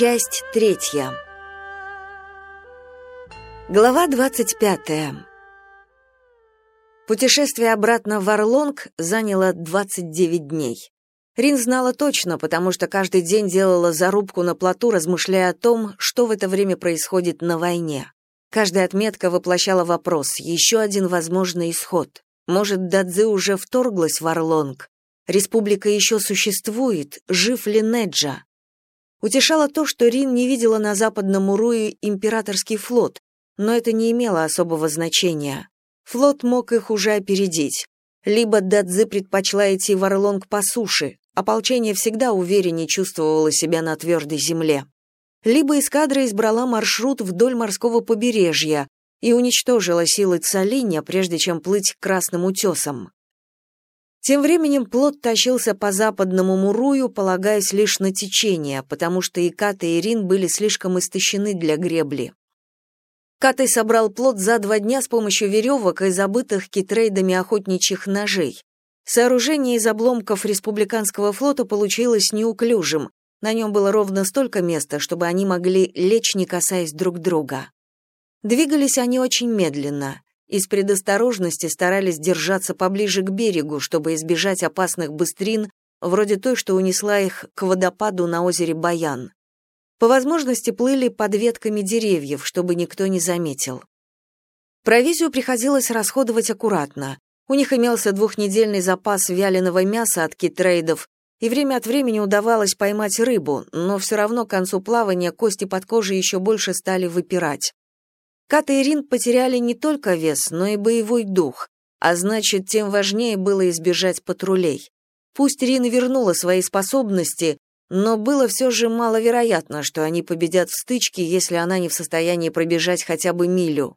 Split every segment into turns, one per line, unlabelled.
Часть третья. Глава двадцать пятая. Путешествие обратно в Орлонг заняло 29 дней. Рин знала точно, потому что каждый день делала зарубку на плоту, размышляя о том, что в это время происходит на войне. Каждая отметка воплощала вопрос, еще один возможный исход. Может, Дадзи уже вторглась в Орлонг? Республика еще существует, жив ли Неджа? Утешало то, что Рин не видела на западном Уруе императорский флот, но это не имело особого значения. Флот мог их уже опередить. Либо Дадзи предпочла идти в Орлонг по суше, ополчение всегда увереннее чувствовало себя на твердой земле. Либо эскадра избрала маршрут вдоль морского побережья и уничтожила силы Цалиня, прежде чем плыть к Красным утесам. Тем временем плот тащился по западному Мурую, полагаясь лишь на течение, потому что и Ката, и Рин были слишком истощены для гребли. Катай собрал плот за два дня с помощью веревок и забытых китрейдами охотничьих ножей. Сооружение из обломков республиканского флота получилось неуклюжим, на нем было ровно столько места, чтобы они могли лечь, не касаясь друг друга. Двигались они очень медленно. Из предосторожности старались держаться поближе к берегу, чтобы избежать опасных быстрин, вроде той, что унесла их к водопаду на озере Баян. По возможности плыли под ветками деревьев, чтобы никто не заметил. Провизию приходилось расходовать аккуратно. У них имелся двухнедельный запас вяленого мяса от китрейдов, и время от времени удавалось поймать рыбу, но все равно к концу плавания кости под кожей еще больше стали выпирать. Ката и Рин потеряли не только вес, но и боевой дух, а значит, тем важнее было избежать патрулей. Пусть Рин вернула свои способности, но было все же маловероятно, что они победят в стычке, если она не в состоянии пробежать хотя бы милю.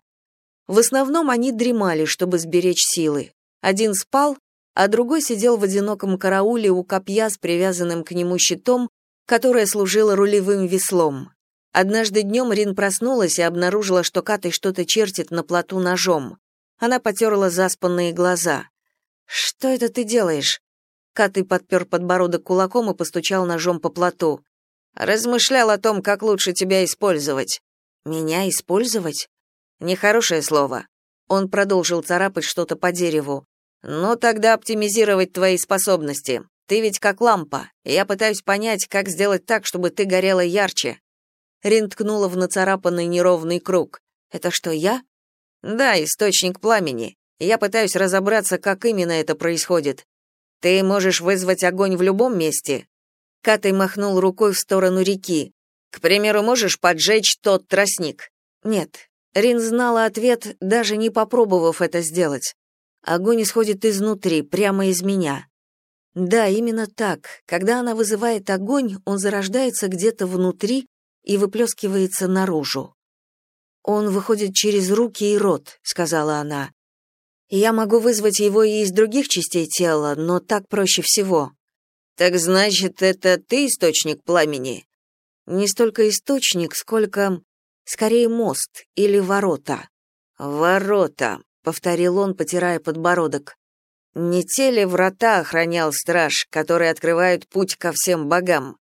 В основном они дремали, чтобы сберечь силы. Один спал, а другой сидел в одиноком карауле у копья с привязанным к нему щитом, которое служило рулевым веслом. Однажды днем Рин проснулась и обнаружила, что Катай что-то чертит на плоту ножом. Она потерла заспанные глаза. «Что это ты делаешь?» Катай подпер подбородок кулаком и постучал ножом по плоту. «Размышлял о том, как лучше тебя использовать». «Меня использовать?» «Нехорошее слово». Он продолжил царапать что-то по дереву. «Ну, тогда оптимизировать твои способности. Ты ведь как лампа. Я пытаюсь понять, как сделать так, чтобы ты горела ярче. Рин ткнула в нацарапанный неровный круг. «Это что, я?» «Да, источник пламени. Я пытаюсь разобраться, как именно это происходит. Ты можешь вызвать огонь в любом месте?» Катай махнул рукой в сторону реки. «К примеру, можешь поджечь тот тростник?» «Нет». Рин знала ответ, даже не попробовав это сделать. Огонь исходит изнутри, прямо из меня. Да, именно так. Когда она вызывает огонь, он зарождается где-то внутри и выплескивается наружу. «Он выходит через руки и рот», — сказала она. «Я могу вызвать его и из других частей тела, но так проще всего». «Так значит, это ты источник пламени?» «Не столько источник, сколько... скорее мост или ворота». «Ворота», — повторил он, потирая подбородок. «Не те ли врата охранял страж, которые открывают путь ко всем богам?»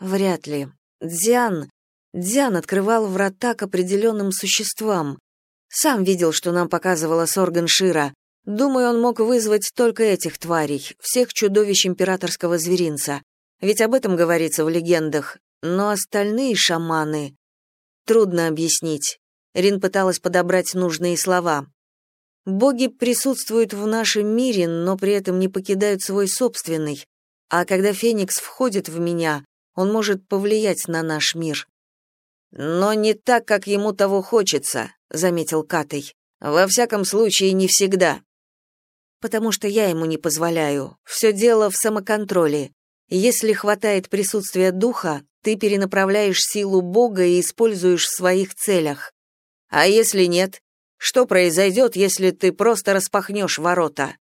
«Вряд ли. Дзян Дзян открывал врата к определенным существам. Сам видел, что нам показывала Сорган Шира. Думаю, он мог вызвать только этих тварей, всех чудовищ императорского зверинца. Ведь об этом говорится в легендах. Но остальные шаманы... Трудно объяснить. Рин пыталась подобрать нужные слова. Боги присутствуют в нашем мире, но при этом не покидают свой собственный. А когда Феникс входит в меня, он может повлиять на наш мир. Но не так, как ему того хочется, заметил Катей. Во всяком случае, не всегда. Потому что я ему не позволяю. Все дело в самоконтроле. Если хватает присутствия духа, ты перенаправляешь силу Бога и используешь в своих целях. А если нет, что произойдет, если ты просто распахнешь ворота?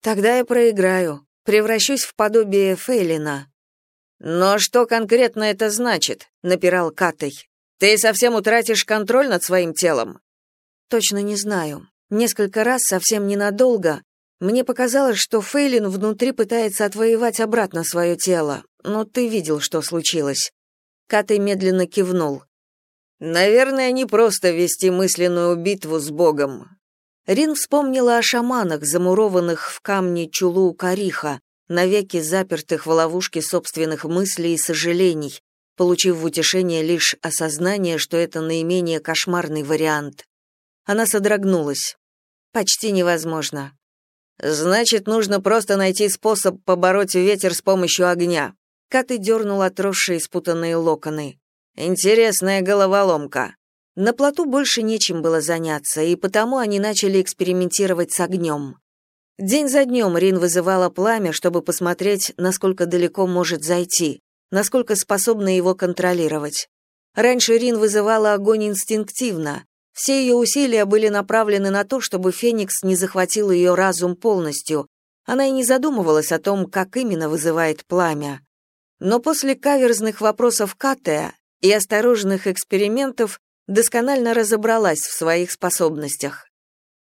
Тогда я проиграю, превращусь в подобие Фейлина. Но что конкретно это значит? напирал Катей. Ты совсем утратишь контроль над своим телом? Точно не знаю. Несколько раз, совсем ненадолго, мне показалось, что Фейлин внутри пытается отвоевать обратно свое тело, но ты видел, что случилось. Катай медленно кивнул.
Наверное, не просто вести мысленную битву с Богом.
Рин вспомнила о шаманах, замурованных в камне чулу Кариха, навеки запертых в ловушке собственных мыслей и сожалений, получив в утешение лишь осознание, что это наименее кошмарный вариант. Она содрогнулась. Почти невозможно.
Значит, нужно просто найти способ побороть ветер с помощью огня.
Каты дернул отросшие спутанные локоны.
Интересная головоломка.
На плоту больше нечем было заняться, и потому они начали экспериментировать с огнем. День за днем Рин вызывала пламя, чтобы посмотреть, насколько далеко может зайти, насколько способна его контролировать. Раньше Рин вызывала огонь инстинктивно, все ее усилия были направлены на то, чтобы Феникс не захватил ее разум полностью. Она и не задумывалась о том, как именно вызывает пламя. Но после каверзных вопросов Катея и осторожных экспериментов досконально разобралась в своих способностях.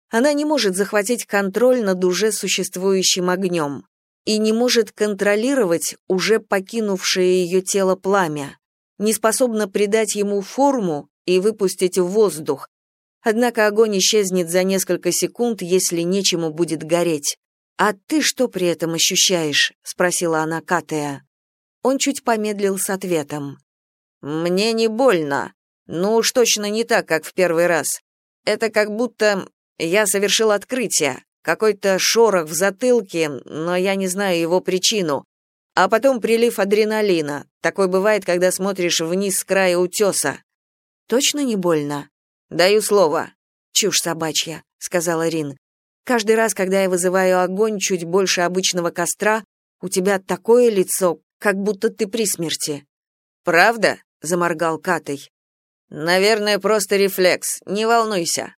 Она не может захватить контроль над уже существующим огнем и не может контролировать уже покинувшее ее тело пламя, не способна придать ему форму и выпустить в воздух, Однако огонь исчезнет за несколько секунд, если нечему будет гореть. «А ты что при этом ощущаешь?» — спросила она Катея. Он чуть помедлил с ответом.
«Мне не больно. Ну уж точно не так, как в первый раз. Это как будто я совершил открытие, какой-то шорох в затылке, но я не знаю его причину. А потом прилив адреналина. Такой бывает, когда смотришь вниз с края утеса.
Точно не больно?
Даю слово.
Чушь собачья, сказала Рин. Каждый раз, когда я вызываю огонь чуть больше обычного костра, у тебя такое лицо, как будто ты при смерти.
Правда?
заморгал Катай.
Наверное, просто рефлекс. Не волнуйся.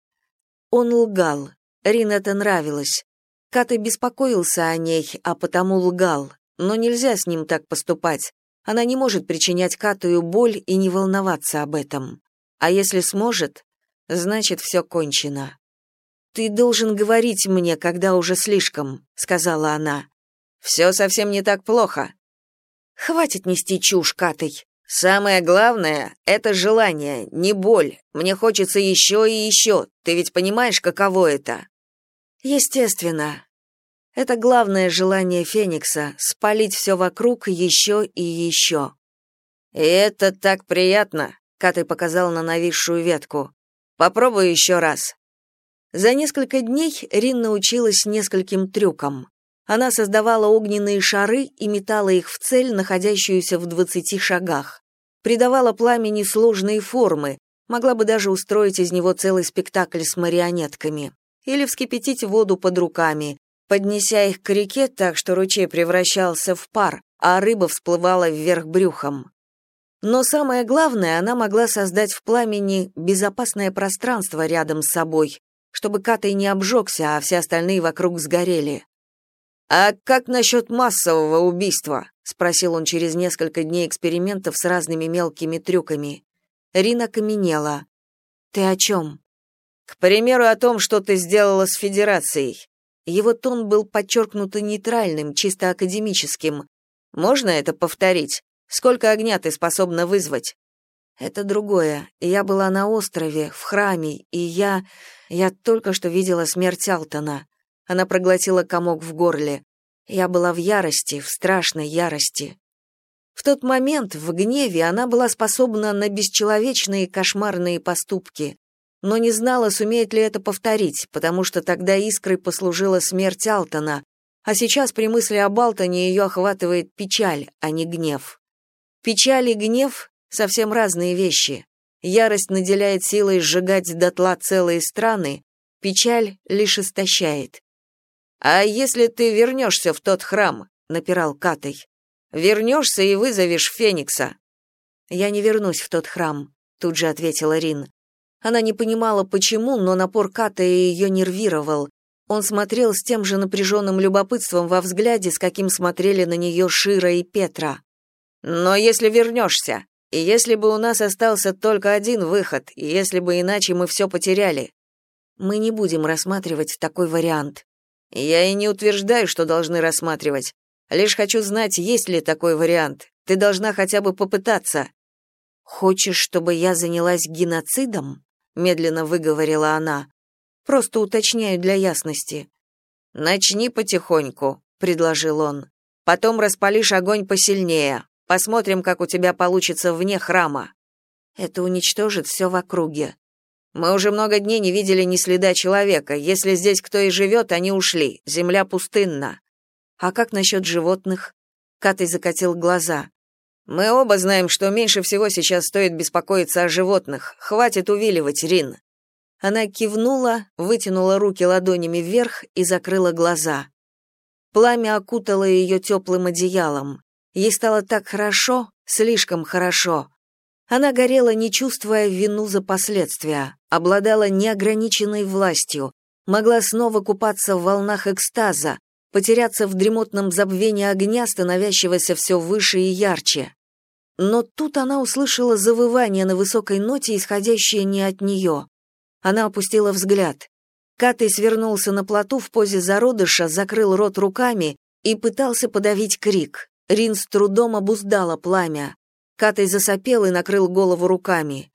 Он лгал. Рин это нравилось. Катай беспокоился о ней, а потому лгал. Но нельзя с ним так поступать. Она не может причинять Катаю боль и не волноваться об этом. А если сможет, значит, все кончено. «Ты должен говорить мне, когда уже слишком», — сказала она.
«Все совсем не так плохо».
«Хватит нести чушь, Катый.
Самое главное — это желание, не боль. Мне хочется еще и еще. Ты ведь понимаешь, каково это?»
«Естественно. Это главное желание Феникса — спалить все вокруг еще и еще».
«И это так приятно», — Катай показал на нависшую ветку. Попробую еще раз.
За несколько дней Рин научилась нескольким трюкам. Она создавала огненные шары и метала их в цель, находящуюся в двадцати шагах. Придавала пламени сложные формы, могла бы даже устроить из него целый спектакль с марионетками. Или вскипятить воду под руками, поднеся их к реке так, что ручей превращался в пар, а рыба всплывала вверх брюхом. Но самое главное, она могла создать в пламени безопасное пространство рядом с собой, чтобы Катай не обжегся, а все остальные вокруг сгорели.
«А как насчет массового убийства?»
— спросил он через несколько дней экспериментов с разными мелкими трюками. Рина каменела. «Ты о чем?»
«К примеру, о том, что ты сделала с Федерацией».
Его тон был подчеркнуто нейтральным, чисто академическим.
«Можно это повторить? Сколько огня ты способна вызвать?
Это другое. Я была на острове, в храме, и я... Я только что видела смерть Алтона. Она проглотила комок в горле. Я была в ярости, в страшной ярости. В тот момент, в гневе, она была способна на бесчеловечные кошмарные поступки, но не знала, сумеет ли это повторить, потому что тогда искрой послужила смерть Алтона, а сейчас при мысли об Алтоне ее охватывает печаль, а не гнев. Печаль и гнев — совсем разные вещи. Ярость наделяет силой сжигать дотла целые страны, печаль лишь истощает.
«А если ты вернешься в тот храм?» — напирал Катай. «Вернешься и вызовешь Феникса».
«Я не вернусь в тот храм», — тут же ответила Рин. Она не понимала, почему, но напор Катая ее нервировал. Он смотрел с тем же напряженным любопытством во взгляде, с каким смотрели на нее Шира и Петра.
Но если вернешься, и если бы у нас остался только один выход, и если бы иначе мы все потеряли,
мы не будем рассматривать такой вариант.
Я и не утверждаю, что должны рассматривать. Лишь хочу знать, есть ли такой вариант. Ты должна хотя бы попытаться.
Хочешь, чтобы я занялась геноцидом? Медленно выговорила она. Просто уточняю для ясности.
Начни потихоньку, предложил он. Потом распалишь огонь посильнее. Посмотрим, как у тебя получится вне храма.
Это уничтожит все в округе.
Мы уже много дней не видели ни следа человека. Если здесь кто и живет, они ушли. Земля пустынна.
А как насчет животных? Катей закатил глаза.
Мы оба знаем, что меньше всего сейчас стоит беспокоиться о животных. Хватит увиливать, Рин.
Она кивнула, вытянула руки ладонями вверх и закрыла глаза. Пламя окутало ее теплым одеялом. Ей стало так хорошо, слишком хорошо. Она горела, не чувствуя вину за последствия, обладала неограниченной властью, могла снова купаться в волнах экстаза, потеряться в дремотном забвении огня, становящегося все выше и ярче. Но тут она услышала завывание на высокой ноте, исходящее не от нее. Она опустила взгляд. Катей свернулся на плоту в позе зародыша, закрыл рот руками и пытался подавить крик. Рин с трудом обуздала пламя. Катай засопел и накрыл голову руками.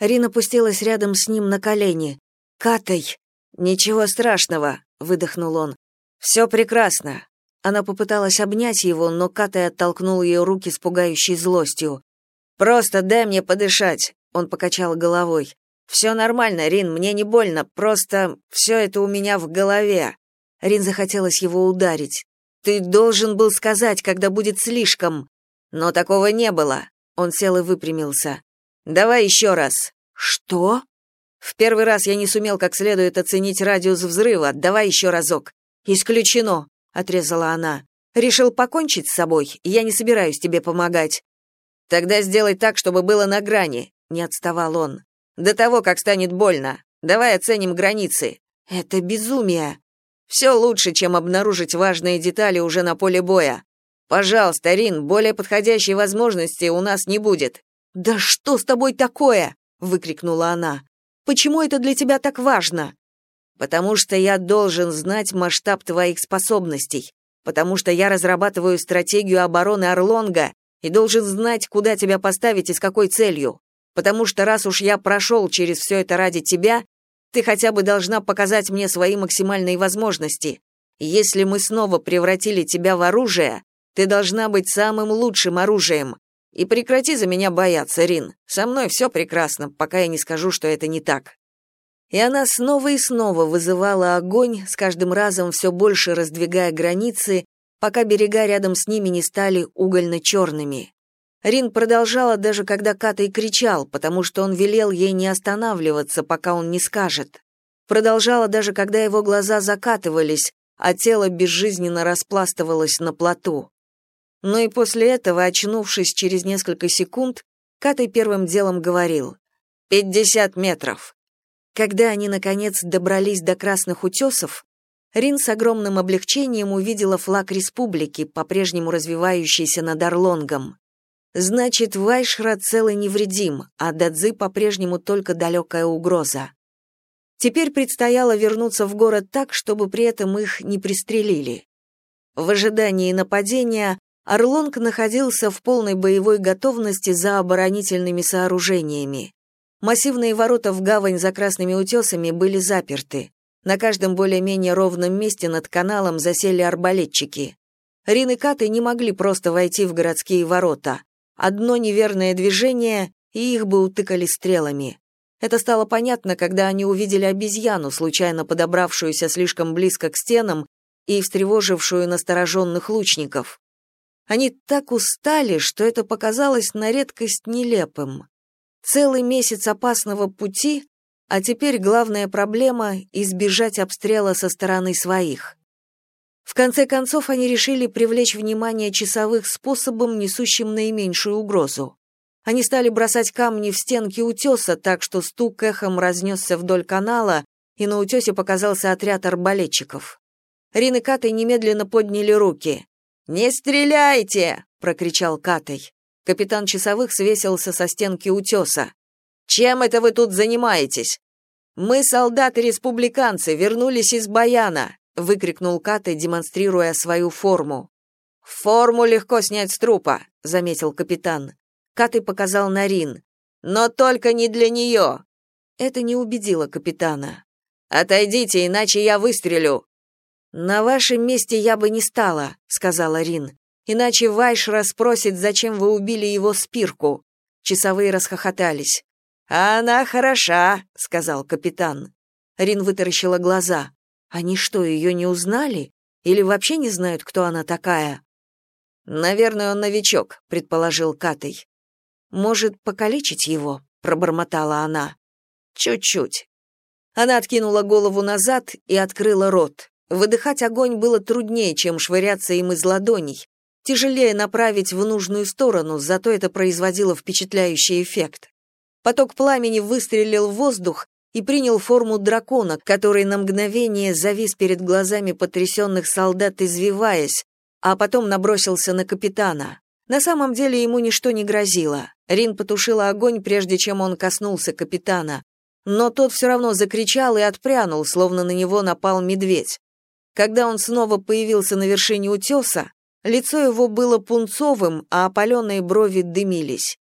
Рин опустилась рядом с ним на колени. «Катай!» «Ничего страшного», — выдохнул он. «Все прекрасно». Она попыталась обнять его, но Катай оттолкнул ее руки с пугающей злостью. «Просто дай мне подышать», — он покачал головой. «Все нормально, Рин, мне не больно, просто все это у меня в голове». Рин захотелось его ударить. «Ты должен был сказать, когда будет слишком». Но такого не было. Он сел и выпрямился. Давай еще раз. Что? В первый раз я не сумел как следует оценить радиус взрыва. Давай еще разок. Исключено, отрезала она. Решил покончить с собой. Я не собираюсь тебе помогать. Тогда сделай так, чтобы было на грани, не отставал он. До того, как станет больно. Давай оценим границы. Это безумие. Все лучше, чем обнаружить важные детали уже на поле боя. Пожалуйста, Рин, более подходящей возможности у нас не будет. Да что с тобой такое? выкрикнула она. Почему это для тебя так важно? Потому что я должен знать масштаб твоих способностей, потому что я разрабатываю стратегию обороны Орлонга и должен знать, куда тебя поставить и с какой целью. Потому что раз уж я прошел через все это ради тебя, ты хотя бы должна показать мне свои максимальные возможности. Если мы снова превратили тебя в оружие, ты должна быть самым лучшим оружием. И прекрати за меня бояться, Рин. Со мной все прекрасно, пока я не скажу, что это не так». И она снова и снова вызывала огонь, с каждым разом все больше раздвигая границы, пока берега рядом с ними не стали угольно-черными. Рин продолжала даже когда Катай кричал, потому что он велел ей не останавливаться, пока он не скажет. Продолжала даже когда его глаза закатывались, а тело безжизненно распластывалось на плоту. Но и после этого, очнувшись через несколько секунд, Катай первым делом говорил «Пятьдесят метров». Когда они, наконец, добрались до Красных утесов, Рин с огромным облегчением увидела флаг республики, по-прежнему развивающийся над Орлонгом. Значит, Вайшра цел и невредим, а Дадзи по-прежнему только далекая угроза. Теперь предстояло вернуться в город так, чтобы при этом их не пристрелили. В ожидании нападения Орлонг находился в полной боевой готовности за оборонительными сооружениями. Массивные ворота в гавань за красными утесами были заперты. На каждом более-менее ровном месте над каналом засели арбалетчики. Рин и Каты не могли просто войти в городские ворота. Одно неверное движение, и их бы утыкали стрелами. Это стало понятно, когда они увидели обезьяну, случайно подобравшуюся слишком близко к стенам и встревожившую настороженных лучников. Они так устали, что это показалось на редкость нелепым. Целый месяц опасного пути, а теперь главная проблема — избежать обстрела со стороны своих. В конце концов, они решили привлечь внимание часовых способом, несущим наименьшую угрозу. Они стали бросать камни в стенки утеса, так что стук эхом разнесся вдоль канала, и на утесе показался отряд арбалетчиков. Рин и Катай немедленно подняли руки. «Не стреляйте!» — прокричал Катай. Капитан часовых свесился со стенки утеса. «Чем это вы тут занимаетесь?» «Мы, солдаты-республиканцы, вернулись из Баяна!» — выкрикнул Катай, демонстрируя свою форму. «Форму легко снять с трупа», — заметил капитан. Каты показал на Рин. «Но только не для нее!» Это не убедило капитана. «Отойдите, иначе я выстрелю!» «На вашем месте я бы не стала», — сказала Рин. «Иначе Вайш расспросит, зачем вы убили его спирку». Часовые расхохотались. «Она хороша», — сказал капитан. Рин вытаращила глаза. «Они что, ее не узнали? Или вообще не знают, кто она такая?» «Наверное, он новичок», — предположил Катей. «Может, покалечить его?» — пробормотала она. «Чуть-чуть». Она откинула голову назад и открыла рот. Выдыхать огонь было труднее, чем швыряться им из ладоней. Тяжелее направить в нужную сторону, зато это производило впечатляющий эффект. Поток пламени выстрелил в воздух и принял форму дракона, который на мгновение завис перед глазами потрясенных солдат, извиваясь, а потом набросился на капитана. На самом деле ему ничто не грозило. Рин потушила огонь, прежде чем он коснулся капитана. Но тот все равно закричал и отпрянул, словно на него напал медведь. Когда он снова появился на вершине утеса, лицо его было пунцовым, а опаленные брови дымились.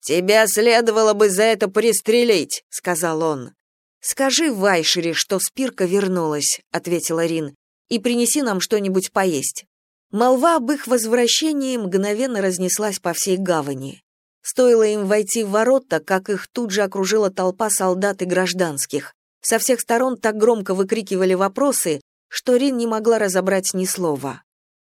«Тебя следовало бы за это пристрелить», — сказал он. «Скажи Вайшере, что Спирка вернулась», — ответила Рин, «и принеси нам что-нибудь поесть». Молва об их возвращении мгновенно разнеслась по всей гавани. Стоило им войти в ворота, как их тут же окружила толпа солдат и гражданских. Со всех сторон так громко выкрикивали вопросы, что Рин не могла разобрать ни слова.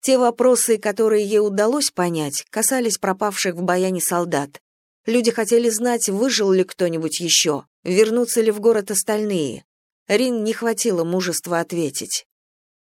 Те вопросы, которые ей удалось понять, касались пропавших в баяне солдат. Люди хотели знать, выжил ли кто-нибудь еще, вернутся ли в город остальные. Рин не хватило мужества ответить.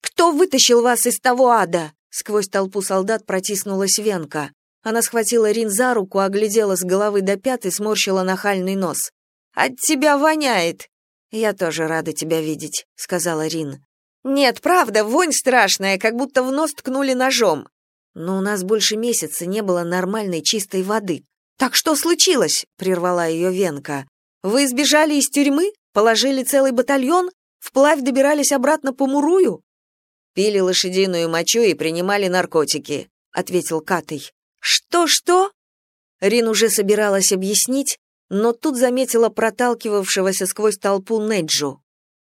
«Кто вытащил вас из того ада?» Сквозь толпу солдат протиснулась Венка. Она схватила Рин за руку, оглядела с головы до пят и сморщила нахальный нос. «От тебя воняет!» «Я тоже рада тебя видеть», — сказала Рин. Нет, правда, вонь страшная, как будто в нос ткнули ножом. Но у нас больше месяца не было нормальной чистой воды. Так что случилось? прервала ее Венка. Вы сбежали из тюрьмы? Положили целый батальон? Вплавь добирались обратно по Мурую? Пили лошадиную мочу и принимали наркотики, ответил Катей. Что-что? Рин уже собиралась объяснить, но тут заметила проталкивавшегося сквозь толпу Неджу.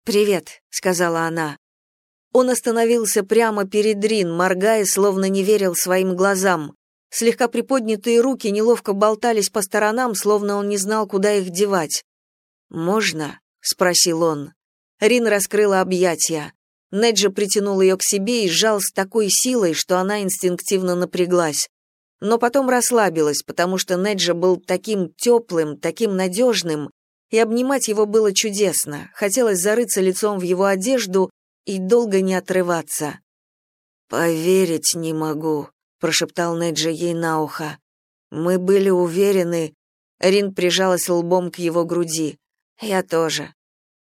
«Привет», — сказала она. Он остановился прямо перед Рин, моргая, словно не верил своим глазам. Слегка приподнятые руки неловко болтались по сторонам, словно он не знал, куда их девать. «Можно?» — спросил он. Рин раскрыла объятия. Неджи притянул ее к себе и сжал с такой силой, что она инстинктивно напряглась. Но потом расслабилась, потому что Неджи был таким теплым, таким надежным, и обнимать его было чудесно. Хотелось зарыться лицом в его одежду и долго не отрываться. «Поверить не могу», — прошептал Неджи ей на ухо. «Мы были уверены...» Рин прижалась лбом к его груди. «Я тоже».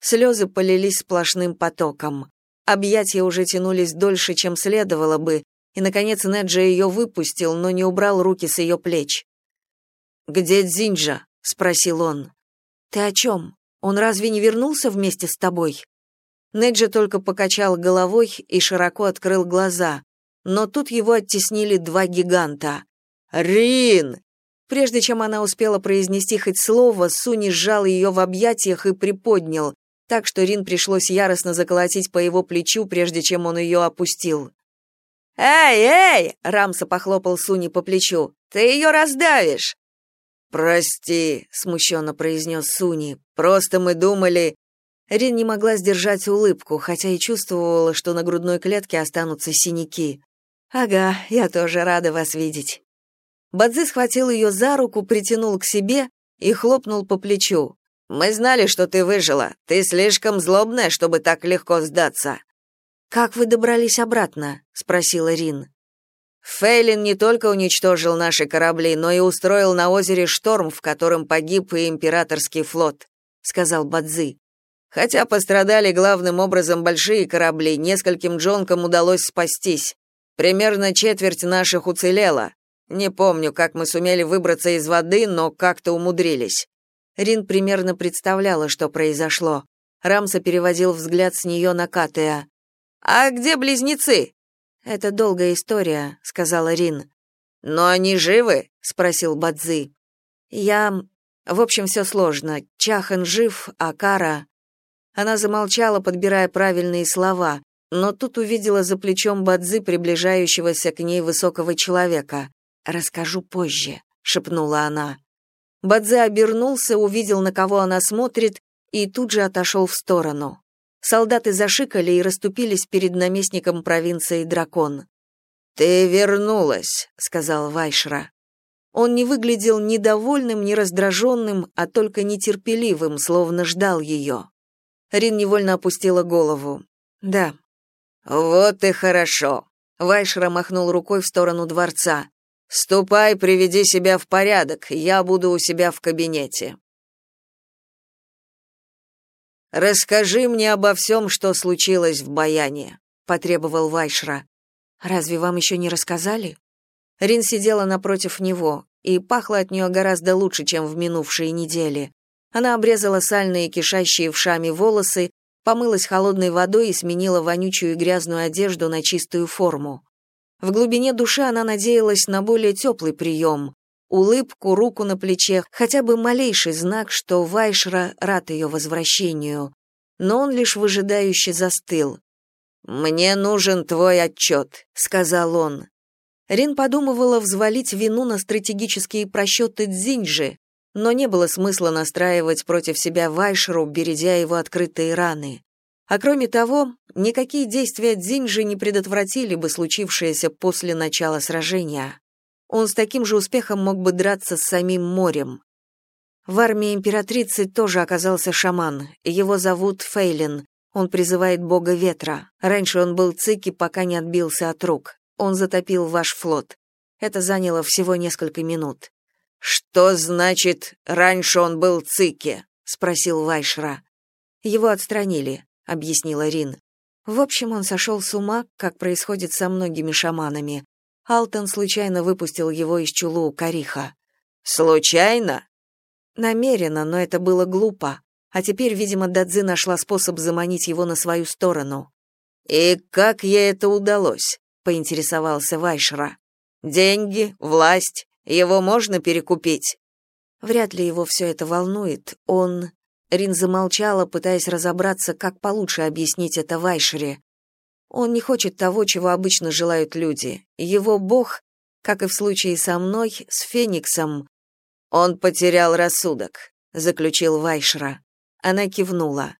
Слезы полились сплошным потоком. Объятия уже тянулись дольше, чем следовало бы, и, наконец, Неджи ее выпустил, но не убрал руки с ее плеч. «Где Дзинджа?» — спросил он. «Ты о чем? Он разве не вернулся вместе с тобой?» Неджи только покачал головой и широко открыл глаза, но тут его оттеснили два гиганта. «Рин!» Прежде чем она успела произнести хоть слово, Суни сжал ее в объятиях и приподнял, так что Рин пришлось яростно заколотить по его плечу, прежде чем он ее опустил. «Эй, эй!» — Рамса похлопал Суни по плечу. «Ты ее раздавишь!» «Прости», — смущенно произнес Суни. «Просто мы думали...» Рин не могла сдержать улыбку, хотя и чувствовала, что на грудной клетке останутся синяки. «Ага, я тоже рада вас видеть». Бадзи схватил ее за руку, притянул к себе и хлопнул по плечу. «Мы знали, что ты выжила. Ты слишком злобная, чтобы так легко сдаться». «Как вы добрались обратно?» — спросила Рин. Фейлин не только уничтожил наши корабли, но и устроил на озере шторм, в котором погиб и императорский флот», — сказал Бадзи. Хотя пострадали главным образом большие корабли, нескольким джонкам удалось спастись. Примерно четверть наших уцелела. Не помню, как мы сумели выбраться из воды, но как-то умудрились. Рин примерно представляла, что произошло. Рамса переводил взгляд с нее на Катея. «А где близнецы?» «Это долгая история», — сказала Рин. «Но они живы?» — спросил Бадзи. Я... В общем, все сложно. Чахан жив, а Кара... Она замолчала, подбирая правильные слова, но тут увидела за плечом Бадзы приближающегося к ней высокого человека. «Расскажу позже», — шепнула она. Бадзе обернулся, увидел, на кого она смотрит, и тут же отошел в сторону. Солдаты зашикали и расступились перед наместником провинции Дракон.
«Ты вернулась», — сказал Вайшра.
Он не выглядел ни довольным, ни раздраженным, а только нетерпеливым, словно ждал ее. Рин невольно опустила голову. «Да».
«Вот и хорошо», — Вайшра махнул рукой в сторону дворца. «Ступай, приведи себя в порядок, я буду у себя в кабинете». «Расскажи мне обо всем, что случилось в Баяне», — потребовал Вайшра.
«Разве вам еще не рассказали?» Рин сидела напротив него, и пахло от нее гораздо лучше, чем в минувшие недели. Она обрезала сальные, кишащие вшами волосы, помылась холодной водой и сменила вонючую и грязную одежду на чистую форму. В глубине души она надеялась на более теплый прием, улыбку, руку на плече, хотя бы малейший знак, что Вайшра рад ее возвращению. Но он лишь выжидающе застыл.
«Мне нужен твой отчет», — сказал он.
Рин подумывала взвалить вину на стратегические просчеты Дзинджи, но не было смысла настраивать против себя Вайшеру, бередя его открытые раны. А кроме того, никакие действия Дзинджи не предотвратили бы случившееся после начала сражения. Он с таким же успехом мог бы драться с самим морем. В армии императрицы тоже оказался шаман. Его зовут Фейлин. Он призывает бога ветра. Раньше он был цики, пока не отбился от рук. Он затопил ваш флот. Это заняло всего несколько минут.
Что значит раньше он был цики?
спросил Вайшра. Его отстранили, объяснила Рин. В общем, он сошел с ума, как происходит со многими шаманами. Алтон случайно выпустил его из чулу Кариха.
Случайно?
Намеренно, но это было глупо. А теперь, видимо, Дадзи нашла способ заманить его на свою сторону.
И как ей это удалось? поинтересовался Вайшра. Деньги, власть, его можно перекупить.
Вряд ли его все это волнует. Он Рин замолчала, пытаясь разобраться, как получше объяснить это Вайшере. Он не хочет того, чего обычно желают люди. Его бог, как и в случае со мной, с Фениксом,
он потерял рассудок, заключил Вайшра.
Она кивнула.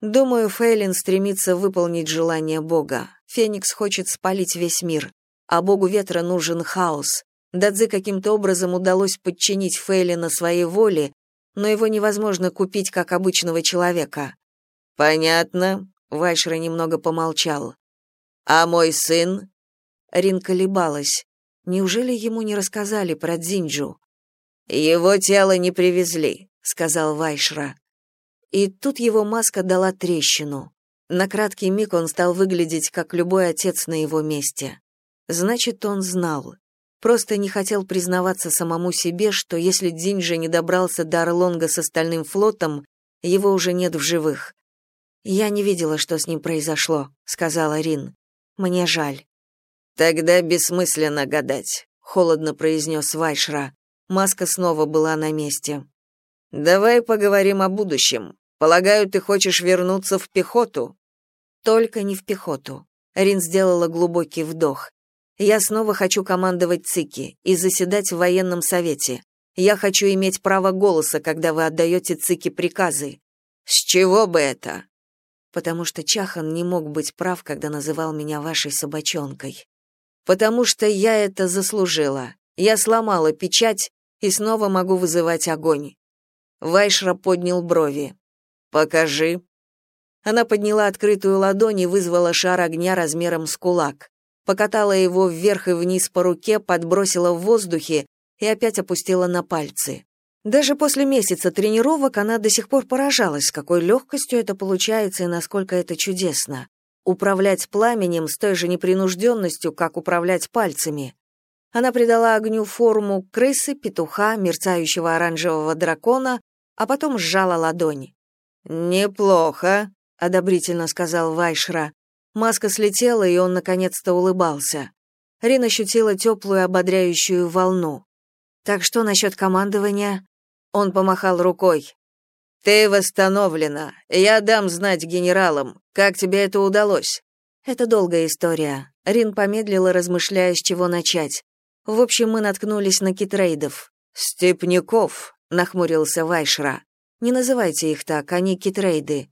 Думаю, Фейлин стремится выполнить желание Бога. Феникс хочет спалить весь мир, а Богу ветра нужен хаос. Дадзе каким-то образом удалось подчинить Фейлина своей воле, но его невозможно купить как обычного человека.
Понятно,
Вайшра немного помолчал.
А мой сын?
Рин колебалась. Неужели ему не рассказали про Дзинджу?
Его тело не привезли, сказал Вайшра.
И тут его маска дала трещину. На краткий миг он стал выглядеть как любой отец на его месте. Значит, он знал. Просто не хотел признаваться самому себе, что если Динджи не добрался до Орлонга с остальным флотом, его уже нет в живых. «Я не видела, что с ним произошло», — сказала Рин. «Мне жаль».
«Тогда бессмысленно гадать», — холодно произнес Вайшра. Маска снова была на месте. «Давай поговорим о будущем. Полагаю, ты хочешь вернуться в пехоту?
Только не в пехоту. Рин сделала глубокий вдох. Я снова хочу командовать ЦИКи и заседать в военном совете. Я хочу иметь право голоса, когда вы отдаете ЦИКи приказы.
С чего бы это?
Потому что Чахан не мог быть прав, когда называл меня вашей собачонкой. Потому что я это заслужила. Я сломала печать и снова могу вызывать огонь. Вайшра поднял брови.
Покажи.
Она подняла открытую ладонь и вызвала шар огня размером с кулак. Покатала его вверх и вниз по руке, подбросила в воздухе и опять опустила на пальцы. Даже после месяца тренировок она до сих пор поражалась, с какой легкостью это получается и насколько это чудесно. Управлять пламенем с той же непринужденностью, как управлять пальцами. Она придала огню форму крысы, петуха, мерцающего оранжевого дракона, а потом сжала ладонь.
«Неплохо», — одобрительно сказал
Вайшра. Маска слетела, и он наконец-то улыбался. Рин ощутила теплую ободряющую волну. Так что насчет командования?
Он помахал рукой. Ты восстановлена. Я дам знать генералам. Как тебе это удалось?
Это долгая история. Рин помедлила, размышляя, с чего начать. В общем, мы наткнулись на китрейдов.
Степняков,
нахмурился Вайшра. Не называйте их так, они китрейды.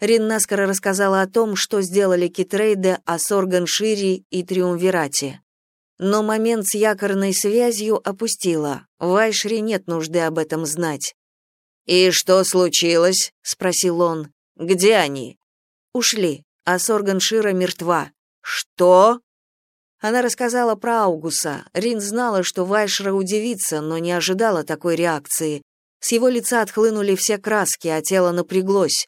Рин наскоро рассказала о том, что сделали китрейды о Сорганшире и Триумвирате. Но момент с якорной связью опустила. Вайшре нет нужды об этом знать.
«И что случилось?» — спросил он. «Где они?»
«Ушли, а Сорганшира мертва».
«Что?»
Она рассказала про Аугуса. Рин знала, что Вайшра удивится, но не ожидала такой реакции. С его лица отхлынули все краски, а тело напряглось.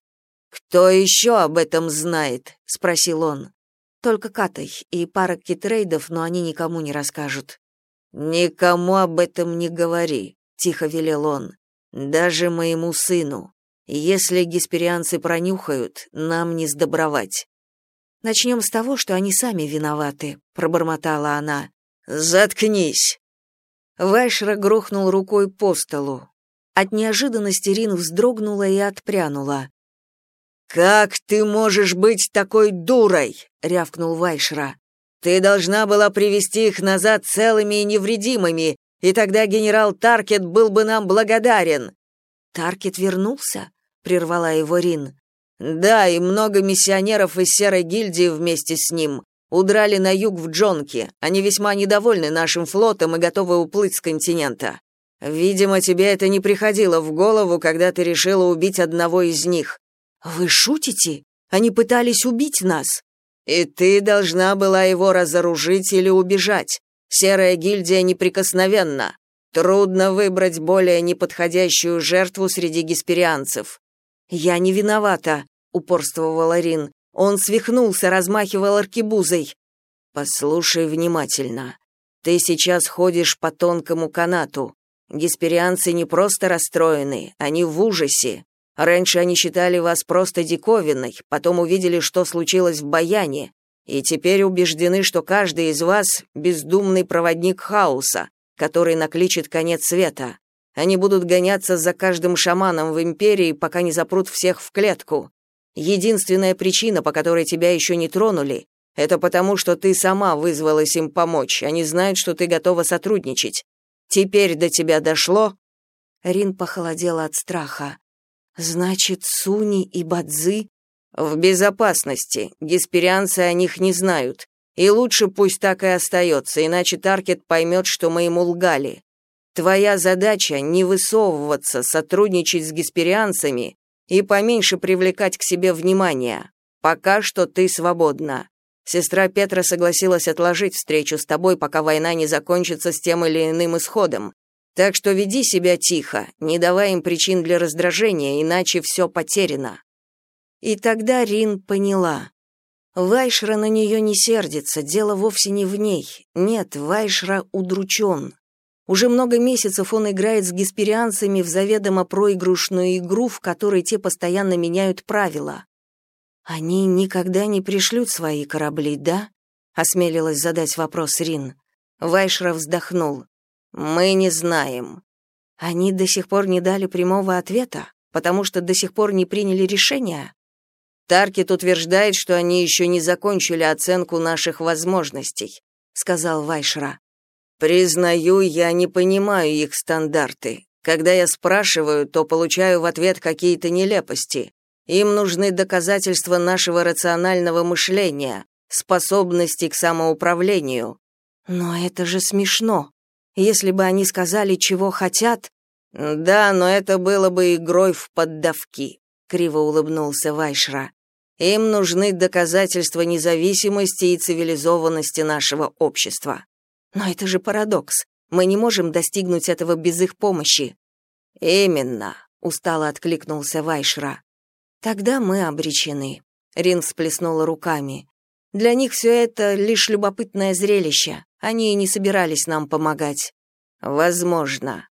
«Кто еще об этом знает?» — спросил он.
«Только Катай и пара китрейдов, но они никому не расскажут».
«Никому об этом не говори», — тихо велел он. «Даже моему сыну. Если гесперианцы пронюхают, нам не сдобровать».
«Начнем с того, что они сами виноваты», — пробормотала она.
«Заткнись!»
Вайшра грохнул рукой по столу. От неожиданности Рин вздрогнула и отпрянула.
«Как ты можешь быть такой дурой?» — рявкнул Вайшра. «Ты должна была привести их назад целыми и невредимыми, и тогда генерал Таркет был бы нам благодарен».
«Таркет вернулся?» — прервала его Рин.
«Да, и много миссионеров из Серой гильдии вместе с ним. Удрали на юг в Джонки. Они весьма недовольны нашим флотом и готовы уплыть с континента. Видимо, тебе это не приходило в голову, когда ты решила убить одного из них.
Вы шутите? Они пытались убить нас.
И ты должна была его разоружить или убежать. Серая гильдия неприкосновенна. Трудно выбрать более неподходящую жертву среди гесперианцев.
Я не виновата, упорствовала Рин. Он свихнулся, размахивал аркебузой.
Послушай внимательно. Ты сейчас ходишь по тонкому канату. Гесперианцы не просто расстроены, они в ужасе. Раньше они считали вас просто диковинной, потом увидели, что случилось в Баяне, и теперь убеждены, что каждый из вас — бездумный проводник хаоса, который накличет конец света. Они будут гоняться за каждым шаманом в империи, пока не запрут всех в клетку. Единственная причина, по которой тебя еще не тронули, это потому, что ты сама вызвалась им помочь. Они знают, что ты готова сотрудничать. Теперь до тебя дошло?»
Рин похолодела от страха. Значит, Суни и Бадзы
в безопасности. Гесперианцы о них не знают. И лучше пусть так и остается, иначе Таркет поймет, что мы ему лгали. Твоя задача не высовываться, сотрудничать с гесперианцами и поменьше привлекать к себе внимание. Пока что ты свободна. Сестра Петра согласилась отложить встречу с тобой, пока война не закончится с тем или иным исходом. Так что веди себя тихо, не давай им причин для раздражения, иначе все потеряно».
И тогда Рин поняла. Вайшра на нее не сердится, дело вовсе не в ней. Нет, Вайшра удручен. Уже много месяцев он играет с гесперианцами в заведомо проигрышную игру, в которой те постоянно меняют правила. «Они никогда не пришлют свои корабли, да?» — осмелилась задать вопрос Рин. Вайшра вздохнул.
Мы не знаем.
Они до сих пор не дали прямого ответа, потому что до сих пор не приняли решения.
Таркет утверждает, что они еще не закончили оценку наших возможностей, сказал Вайшра. Признаю, я не понимаю их стандарты. Когда я спрашиваю, то получаю в ответ какие-то нелепости. Им нужны доказательства нашего рационального мышления, способности к самоуправлению.
Но это же смешно. Если бы они сказали, чего хотят...
Да, но это было бы игрой в поддавки, криво улыбнулся Вайшра. Им нужны доказательства независимости и цивилизованности нашего общества.
Но это же парадокс. Мы не можем достигнуть этого без их помощи.
Именно,
устало откликнулся Вайшра. Тогда мы обречены. Рин всплеснула руками. Для них все это лишь любопытное зрелище. Они и не собирались нам помогать.
Возможно.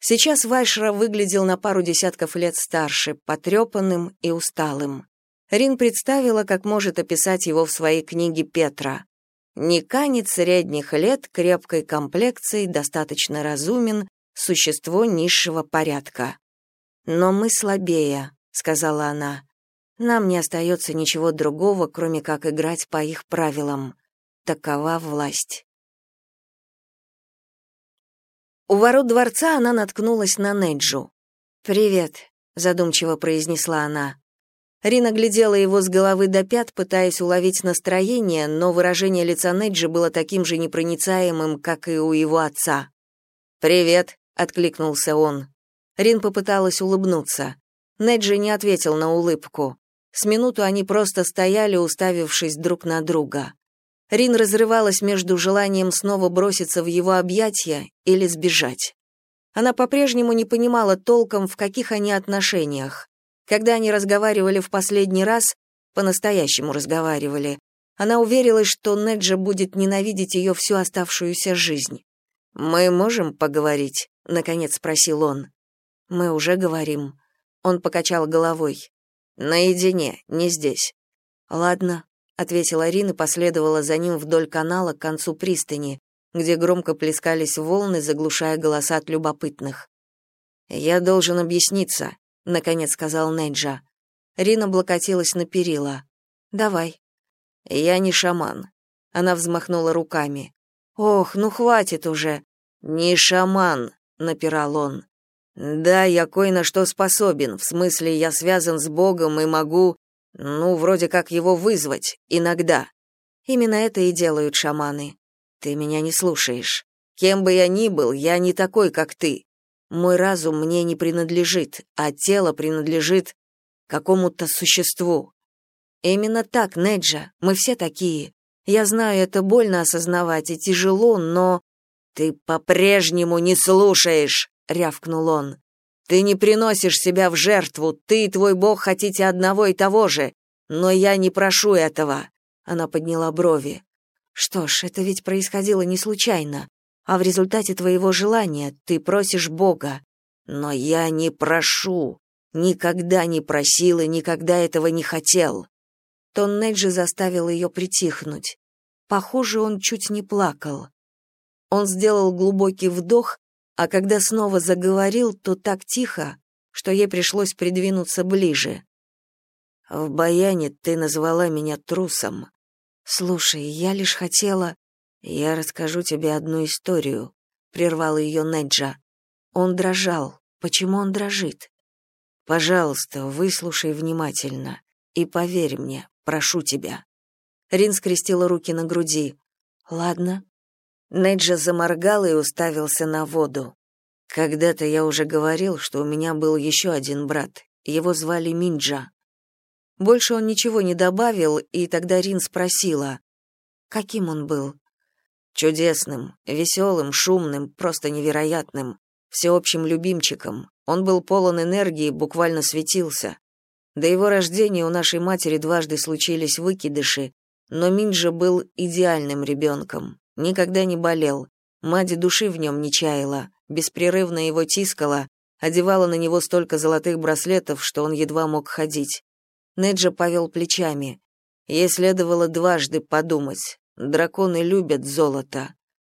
Сейчас Вайшра выглядел на пару десятков лет старше, потрепанным и усталым. Рин представила, как может описать его в своей книге Петра. Никанец средних лет, крепкой комплекции, достаточно разумен, существо низшего порядка. «Но мы слабее», — сказала она. «Нам не остается ничего другого, кроме как играть по их правилам. Такова власть». У ворот дворца она наткнулась на Неджу. «Привет», — задумчиво произнесла она. Рина глядела его с головы до пят, пытаясь уловить настроение, но выражение лица Неджи было таким же непроницаемым, как и у его отца. «Привет», — откликнулся он. Рин попыталась улыбнуться. Неджи не ответил на улыбку. С минуту они просто стояли, уставившись друг на друга. Рин разрывалась между желанием снова броситься в его объятия или сбежать. Она по-прежнему не понимала толком, в каких они отношениях. Когда они разговаривали в последний раз, по-настоящему разговаривали, она уверилась, что Неджа будет ненавидеть ее всю оставшуюся жизнь. «Мы можем поговорить?» — наконец спросил он. «Мы уже говорим». Он покачал головой. «Наедине, не здесь». «Ладно», — ответила Рин и последовала за ним вдоль канала к концу пристани, где громко плескались волны, заглушая голоса от любопытных. «Я должен объясниться», — наконец сказал Неджа. Рина облокотилась на перила. «Давай». «Я не шаман». Она взмахнула руками. «Ох, ну хватит уже». «Не шаман», — напирал он. «Да, я кое на что способен, в смысле, я связан с Богом и могу ну, вроде как его вызвать, иногда. Именно это и делают шаманы. Ты меня не слушаешь. Кем бы я ни был, я не такой, как ты. Мой разум мне не принадлежит, а тело принадлежит какому-то существу. Именно так, Неджа, мы все такие. Я знаю, это больно осознавать и тяжело, но... Ты по-прежнему не слушаешь, рявкнул он. Ты не приносишь себя в жертву, ты и твой бог хотите одного и того же, но я не прошу этого. Она подняла брови. Что ж, это ведь происходило не случайно, а в результате твоего желания ты просишь Бога. Но я не прошу, никогда не просил и никогда этого не хотел. Тон Неджи заставил ее притихнуть. Похоже, он чуть не плакал. Он сделал глубокий вдох а когда снова заговорил, то так тихо, что ей пришлось придвинуться ближе. «В баяне ты назвала меня трусом. Слушай, я лишь хотела...» «Я расскажу тебе одну историю», — прервал ее Неджа. Он дрожал. Почему он дрожит? «Пожалуйста, выслушай внимательно и поверь мне, прошу тебя». Рин скрестила руки на груди. «Ладно, Неджа заморгал и уставился на воду. Когда-то я уже говорил, что у меня был еще один брат. Его звали Минджа. Больше он ничего не добавил, и тогда Рин спросила, каким он был. Чудесным, веселым, шумным, просто невероятным, всеобщим любимчиком. Он был полон энергии, буквально светился. До его рождения у нашей матери дважды случились выкидыши, но Минджа был идеальным ребенком никогда не болел. Мать души в нем не чаяла, беспрерывно его тискала, одевала на него столько золотых браслетов, что он едва мог ходить. Неджа повел плечами. Ей следовало дважды подумать. Драконы любят золото.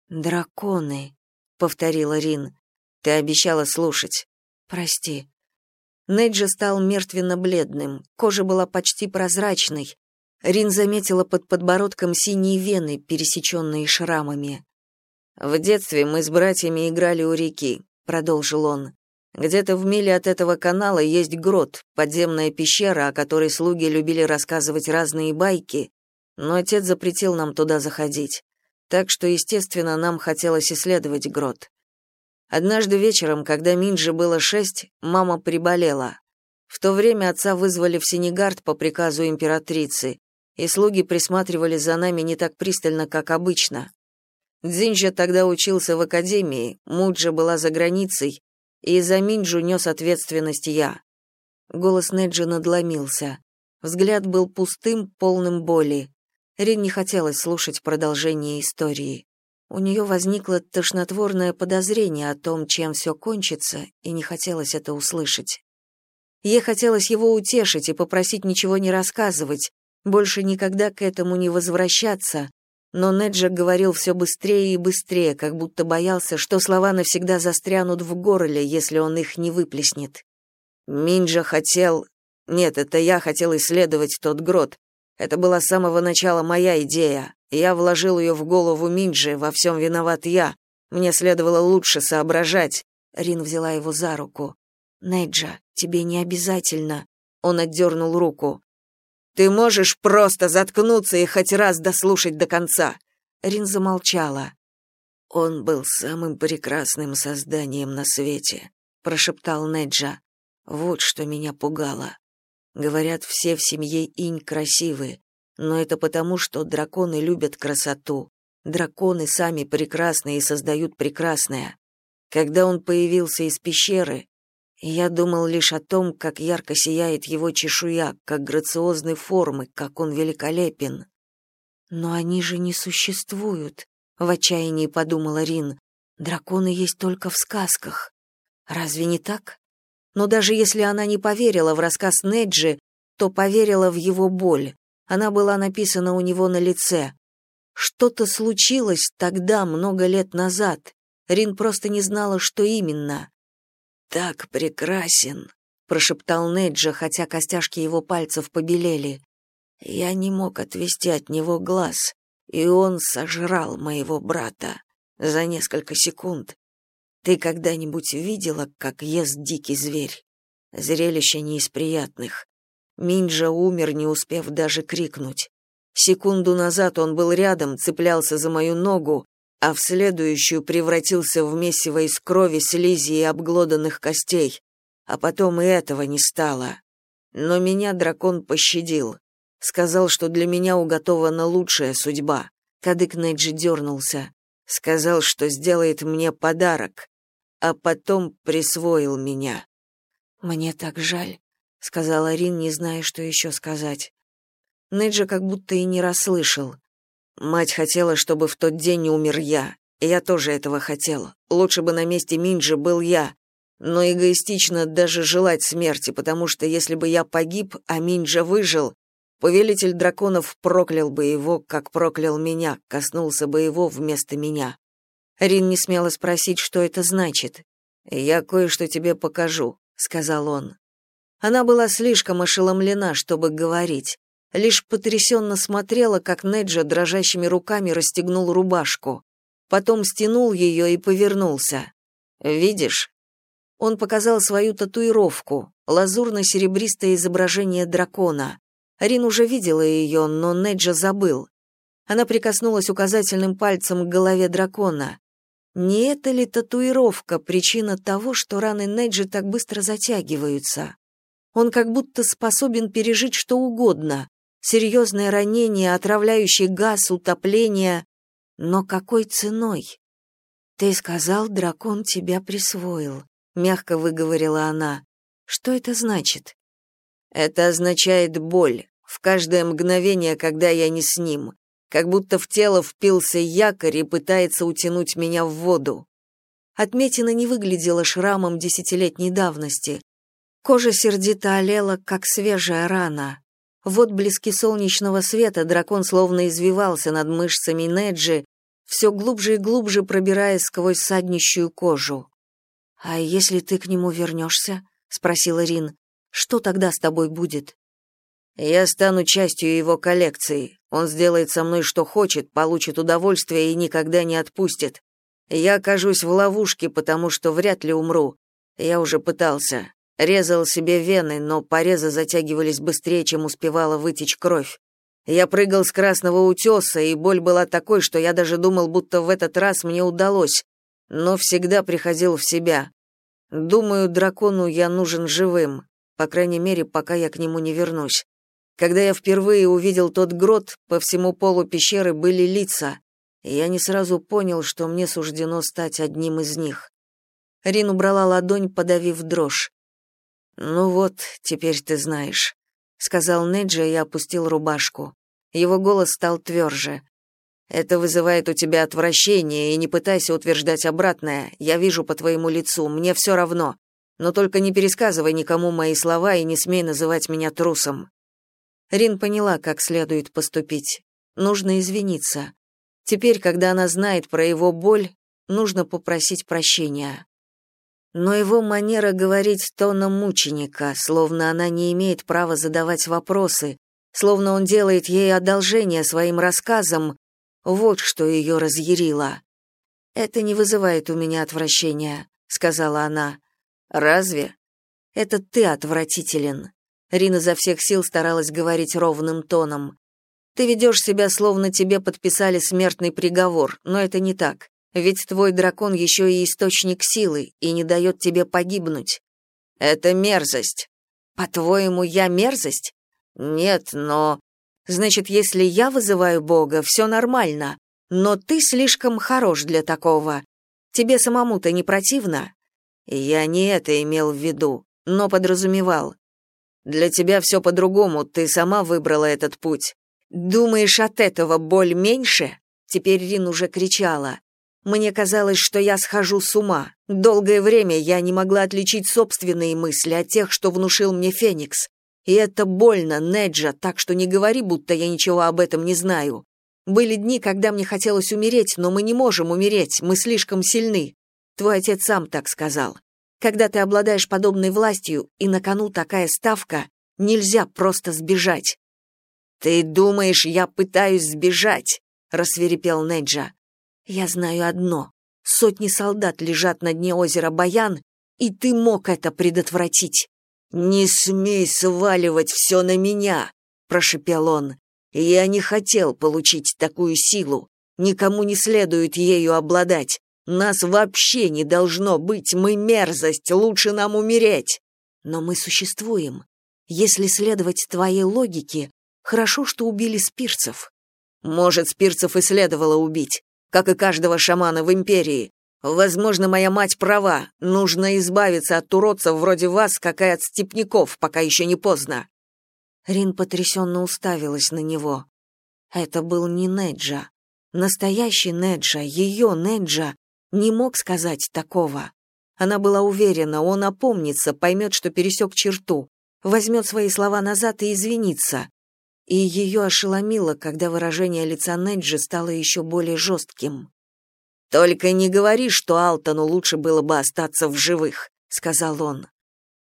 Драконы, повторила Рин. Ты обещала слушать. Прости. Неджа стал мертвенно-бледным, кожа была почти прозрачной, Рин заметила под подбородком синие вены, пересеченные шрамами. «В детстве мы с братьями играли у реки», — продолжил он. «Где-то в миле от этого канала есть грот, подземная пещера, о которой слуги любили рассказывать разные байки, но отец запретил нам туда заходить. Так что, естественно, нам хотелось исследовать грот. Однажды вечером, когда Минже было шесть, мама приболела. В то время отца вызвали в Сенегард по приказу императрицы, и слуги присматривали за нами не так пристально, как обычно. Дзинджа тогда учился в академии, Муджа была за границей, и за Минджу нес ответственность я. Голос Неджи надломился. Взгляд был пустым, полным боли. Рин не хотелось слушать продолжение истории. У нее возникло тошнотворное подозрение о том, чем все кончится, и не хотелось это услышать. Ей хотелось его утешить и попросить ничего не рассказывать, больше никогда к этому не возвращаться, но Неджа говорил все быстрее и быстрее, как будто боялся, что слова навсегда застрянут в горле, если он их не выплеснет.
Минджа хотел... Нет, это я хотел исследовать тот грот. Это была с самого начала моя идея. Я вложил ее в голову Минджи, во всем виноват я. Мне следовало лучше соображать.
Рин взяла его за руку. «Неджа, тебе не обязательно». Он отдернул руку.
«Ты можешь просто заткнуться и хоть раз дослушать до конца».
Рин замолчала.
«Он был самым прекрасным созданием на свете», — прошептал Неджа. Вот что меня пугало. Говорят, все в семье Инь красивы, но это потому, что драконы любят красоту. Драконы сами прекрасны и создают прекрасное. Когда он появился из пещеры, я думал лишь о том, как ярко сияет его чешуя, как грациозны формы, как он великолепен.
Но они же не существуют, в отчаянии подумала Рин. Драконы есть только в сказках. Разве не так? но даже если она не поверила в рассказ Неджи, то поверила в его боль. Она была написана у него на лице. Что-то случилось тогда, много лет назад. Рин просто не знала, что именно.
«Так прекрасен», —
прошептал Неджа, хотя костяшки его пальцев побелели.
«Я не мог отвести от него глаз, и он сожрал моего брата за несколько секунд. Ты когда-нибудь видела, как ест дикий зверь? Зрелище не из приятных. Минджа умер, не успев даже крикнуть. Секунду назад он был рядом, цеплялся за мою ногу, а в следующую превратился в месиво из крови, слизи и обглоданных костей. А потом и этого не стало. Но меня дракон пощадил. Сказал, что для меня уготована лучшая судьба. Кадык Неджи дернулся. Сказал, что сделает мне подарок, а потом присвоил меня.
«Мне так жаль», — сказала Рин, не зная, что еще сказать. Неджа как будто и не расслышал.
«Мать хотела, чтобы в тот день не умер я. Я тоже этого хотел. Лучше бы на месте Минджи был я. Но эгоистично даже желать смерти, потому что если бы я погиб, а Минджа выжил, Повелитель драконов проклял бы его, как проклял меня, коснулся бы его вместо меня.
Рин не смела спросить, что это значит.
«Я кое-что тебе покажу», — сказал он.
Она была слишком ошеломлена, чтобы говорить. Лишь потрясенно смотрела, как Неджа дрожащими руками расстегнул рубашку. Потом стянул ее и повернулся.
«Видишь?»
Он показал свою татуировку, лазурно-серебристое изображение дракона. Рин уже видела ее, но Неджа забыл. Она прикоснулась указательным пальцем к голове дракона. Не это ли татуировка причина того, что раны Неджи так быстро затягиваются? Он как будто способен пережить что угодно. Серьезное ранение, отравляющий газ, утопление. Но какой ценой? «Ты сказал, дракон тебя присвоил», — мягко выговорила она. «Что это значит?»
Это означает боль, в каждое мгновение, когда я не с ним, как будто в тело впился якорь и пытается утянуть меня в воду.
Отметина не выглядела шрамом десятилетней давности. Кожа сердито олела, как свежая рана. В отблеске солнечного света дракон словно извивался над мышцами Неджи, все глубже и глубже пробираясь сквозь саднищую кожу. «А если ты к нему вернешься?» — спросила Рин. Что тогда с тобой будет?
Я стану частью его коллекции. Он сделает со мной что хочет, получит удовольствие и никогда не отпустит. Я окажусь в ловушке, потому что вряд ли умру. Я уже пытался. Резал себе вены, но порезы затягивались быстрее, чем успевала вытечь кровь. Я прыгал с красного утеса, и боль была такой, что я даже думал, будто в этот раз мне удалось, но всегда приходил в себя. Думаю, дракону я нужен живым, по крайней мере, пока я к нему не вернусь. Когда я впервые увидел тот грот, по всему полу пещеры были лица, и я не сразу понял, что мне суждено стать одним из них. Рин убрала ладонь, подавив дрожь. «Ну вот, теперь ты знаешь», — сказал Неджа и опустил рубашку. Его голос стал тверже. «Это вызывает у тебя отвращение, и не пытайся утверждать обратное. Я вижу по твоему лицу, мне все равно но только не пересказывай никому мои слова и не смей называть меня трусом». Рин поняла, как следует поступить. Нужно извиниться.
Теперь, когда она знает про его боль, нужно попросить прощения. Но его манера говорить тоном мученика, словно она не имеет права задавать вопросы, словно он делает ей одолжение своим рассказом, вот что ее разъярило. «Это не вызывает у меня отвращения», — сказала она. «Разве?» «Это ты отвратителен». Рина изо всех сил старалась говорить ровным тоном. «Ты ведешь себя, словно тебе подписали смертный приговор, но это не так. Ведь твой дракон еще и источник силы и не дает тебе погибнуть. Это мерзость. По-твоему, я мерзость? Нет, но... Значит, если я вызываю Бога, все нормально. Но ты слишком хорош для такого. Тебе самому-то не противно? Я не это имел в виду, но подразумевал. Для тебя все по-другому, ты сама выбрала этот путь. Думаешь, от этого боль меньше? Теперь Рин уже кричала. Мне казалось, что я схожу с ума. Долгое время я не могла отличить собственные мысли от тех, что внушил мне Феникс. И это больно, Неджа, так что не говори, будто я ничего об этом не знаю. Были дни, когда мне хотелось умереть, но мы не можем умереть, мы слишком сильны. Твой отец сам так сказал. Когда ты обладаешь подобной властью, и на кону такая ставка, нельзя просто сбежать. «Ты думаешь, я пытаюсь сбежать?» — рассверепел Неджа. Я знаю одно. Сотни солдат лежат на дне озера Баян, и ты мог это предотвратить. Не смей сваливать все на меня, прошепел он. Я не хотел получить такую силу. Никому не следует ею обладать. Нас вообще не должно быть, мы мерзость, лучше нам умереть. Но мы существуем. Если следовать твоей логике, хорошо, что убили спирцев. Может, спирцев и следовало убить как и каждого шамана в империи. Возможно, моя мать права. Нужно избавиться от уродцев вроде вас, как и от степняков, пока еще не поздно. Рин потрясенно уставилась на него. Это был не Неджа. Настоящий Неджа, ее Неджа, не мог сказать такого. Она была уверена, он опомнится, поймет, что пересек черту, возьмет свои слова назад и извинится и ее ошеломило, когда выражение лица Неджи стало еще более жестким. «Только не говори, что Алтону лучше было бы остаться в живых», — сказал он.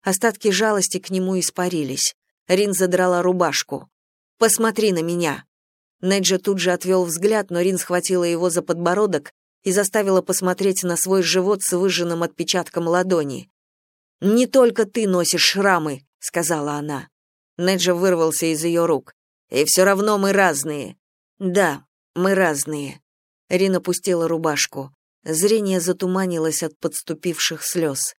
Остатки жалости к нему испарились. Рин задрала рубашку. «Посмотри на меня». Неджа тут же отвел взгляд, но Рин схватила его за подбородок и заставила посмотреть на свой живот с выжженным отпечатком ладони. «Не только ты носишь шрамы», — сказала она. Неджа вырвался из ее рук. И все равно мы разные. Да, мы разные. Рина пустила рубашку. Зрение затуманилось от подступивших слез.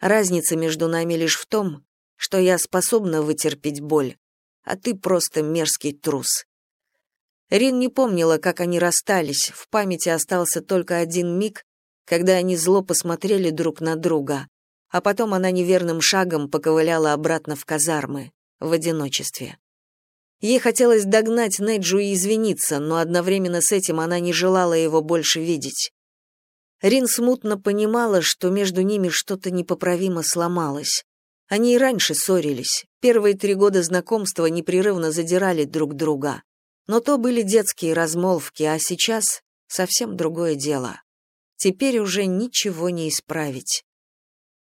Разница между нами лишь в том, что я способна вытерпеть боль, а ты просто мерзкий трус. Рин не помнила, как они расстались. В памяти остался только один миг, когда они зло посмотрели друг на друга, а потом она неверным шагом поковыляла обратно в казармы, в одиночестве. Ей хотелось догнать Неджу и извиниться, но одновременно с этим она не желала его больше видеть. Рин смутно понимала, что между ними что-то непоправимо сломалось. Они и раньше ссорились. Первые три года знакомства непрерывно задирали друг друга. Но то были детские размолвки, а сейчас совсем другое дело. Теперь уже ничего не исправить.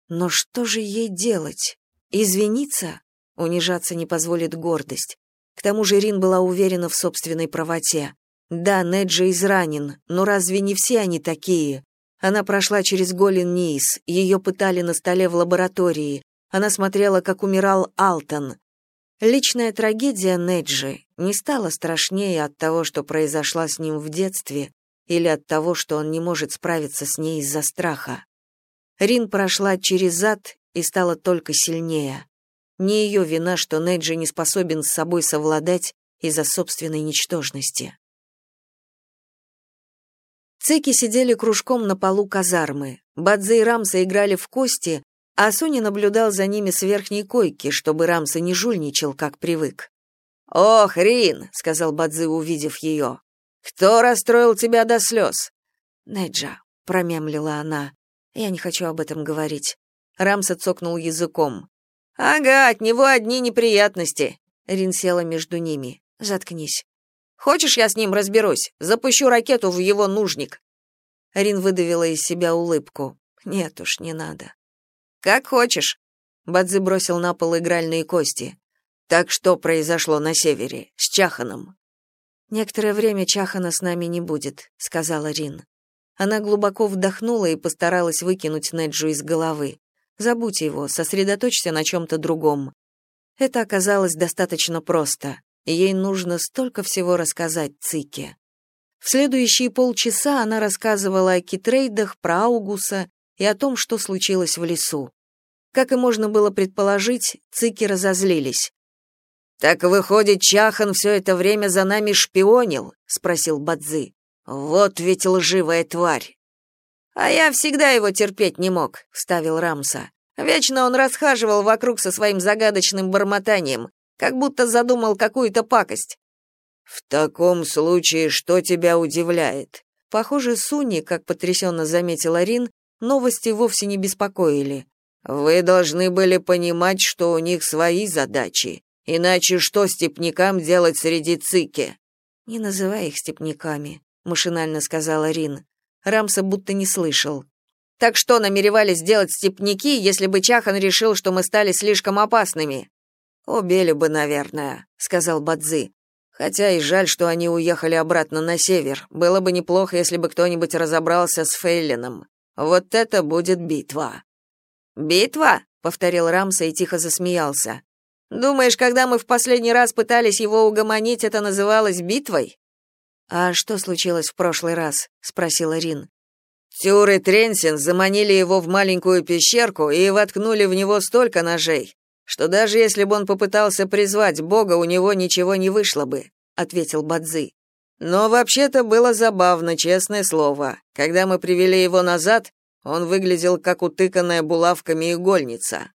Но что же ей делать? Извиниться? Унижаться не позволит гордость. К тому же Рин была уверена в собственной правоте. Да, Неджи изранен, но разве не все они такие? Она прошла через Голин Нис, ее пытали на столе в лаборатории. Она смотрела, как умирал Алтон. Личная трагедия Неджи не стала страшнее от того, что произошла с ним в детстве, или от того, что он не может справиться с ней из-за страха. Рин прошла через ад и стала только сильнее. Не ее вина, что Неджи не способен с собой совладать из-за собственной ничтожности. Цеки сидели кружком на полу казармы. Бадзе и Рамса играли в кости, а Соня наблюдал за ними с верхней койки, чтобы Рамса не жульничал, как привык. «Ох, Рин!» — сказал Бадзе, увидев ее. «Кто расстроил тебя до слез?» «Неджа», — промямлила она. «Я не хочу об этом говорить». Рамса цокнул языком. «Ага, от него одни неприятности». Рин села между ними. «Заткнись».
Хочешь, я с ним разберусь? Запущу ракету в его нужник.
Рин выдавила из себя улыбку. Нет уж, не надо.
Как хочешь.
Бадзи бросил на пол игральные кости. Так что произошло на севере с Чаханом? Некоторое время Чахана с нами не будет, сказала Рин. Она глубоко вдохнула и постаралась выкинуть Неджу из головы. Забудь его, сосредоточься на чем-то другом. Это оказалось достаточно просто. Ей нужно столько всего рассказать Цике. В следующие полчаса она рассказывала о китрейдах, про Аугуса и о том, что случилось в лесу. Как и можно было предположить, Цики разозлились.
«Так выходит, Чахан все это время за нами шпионил?» — спросил Бадзи. Вот ведь лживая тварь. А я всегда его терпеть не мог, вставил Рамса. Вечно он расхаживал вокруг со своим загадочным бормотанием, как будто задумал какую-то пакость. В таком случае, что тебя удивляет?
Похоже, Суни, как потрясенно заметила Рин, новости вовсе не беспокоили.
Вы должны были понимать, что у них свои задачи. Иначе что степнякам делать среди цики?
Не называй их степняками машинально сказала Рин. Рамса будто не слышал.
Так что намеревались сделать степняки, если бы Чахан решил, что мы стали слишком опасными? Убили бы, наверное, сказал Бадзи. Хотя и жаль, что они уехали обратно на север. Было бы неплохо, если бы кто-нибудь разобрался с Фейлином. Вот это будет битва. Битва? повторил Рамса и тихо засмеялся. Думаешь, когда мы в последний раз пытались его угомонить, это называлось битвой?
«А что случилось в прошлый раз?» — спросила Рин.
Тюр и Тренсин заманили его в маленькую пещерку и воткнули в него столько ножей, что даже если бы он попытался призвать Бога, у него ничего не вышло бы», — ответил Бадзи. «Но вообще-то было забавно, честное слово. Когда мы привели его назад, он выглядел как утыканная булавками игольница».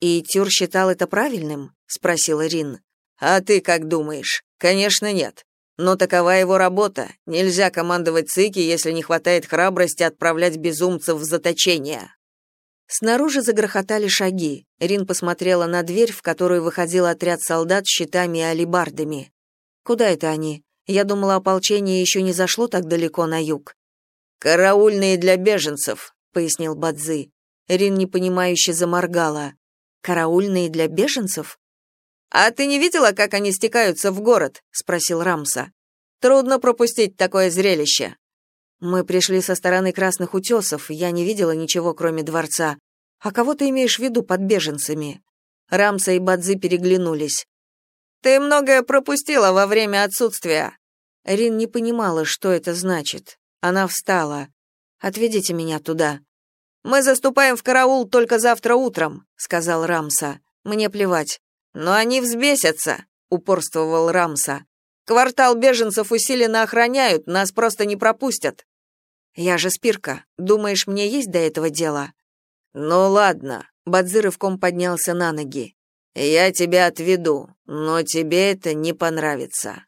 «И Тюр считал это правильным?» — спросила Рин.
«А ты как думаешь? Конечно, нет. Но такова его работа. Нельзя командовать ЦИКи, если не хватает храбрости отправлять безумцев в заточение.
Снаружи загрохотали шаги. Рин посмотрела на дверь, в которую выходил отряд солдат с щитами и алебардами. Куда это они? Я думала, ополчение еще не зашло так далеко на юг.
Караульные для беженцев, пояснил Бадзи.
Рин непонимающе заморгала. Караульные для беженцев?
«А ты не видела, как они стекаются в город?» — спросил Рамса. «Трудно пропустить такое зрелище».
«Мы пришли со стороны Красных Утесов, я не видела ничего, кроме дворца. А кого ты имеешь в виду под беженцами?» Рамса и Бадзи переглянулись.
«Ты многое пропустила во время отсутствия».
Рин не понимала, что это значит. Она встала. «Отведите меня туда».
«Мы заступаем в караул только завтра утром», — сказал Рамса.
«Мне плевать.
Но они взбесятся, упорствовал Рамса. Квартал беженцев усиленно охраняют, нас просто не пропустят.
Я же спирка. Думаешь, мне есть до этого дела?
Ну ладно,
Бадзырывком поднялся на ноги.
Я тебя отведу, но тебе это не понравится.